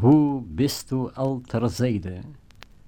Hoe bist u al terzijde,